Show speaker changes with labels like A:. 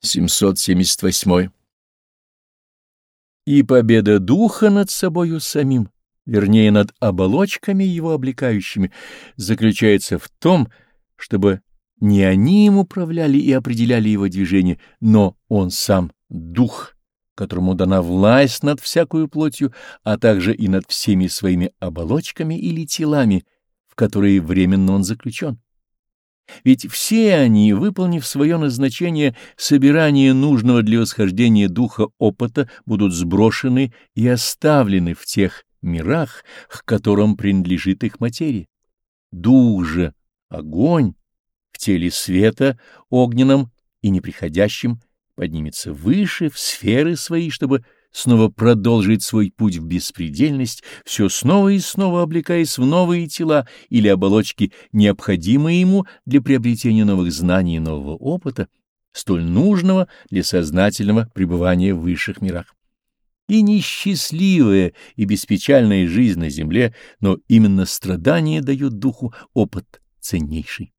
A: 778. И победа духа над собою самим, вернее, над оболочками его облекающими, заключается в том, чтобы не они им управляли и определяли его движение, но он сам, дух, которому дана власть над всякую плотью, а также и над всеми своими оболочками или телами, в которые временно он заключен. Ведь все они, выполнив свое назначение собирания нужного для восхождения духа опыта, будут сброшены и оставлены в тех мирах, к которым принадлежит их материя. Дух же, огонь, в теле света, огненном и неприходящем, поднимется выше в сферы свои, чтобы снова продолжить свой путь в беспредельность, все снова и снова облекаясь в новые тела или оболочки, необходимые ему для приобретения новых знаний и нового опыта, столь нужного для сознательного пребывания в высших мирах. И несчастливая и беспечальная жизнь на земле, но именно страдания дают духу опыт ценнейший.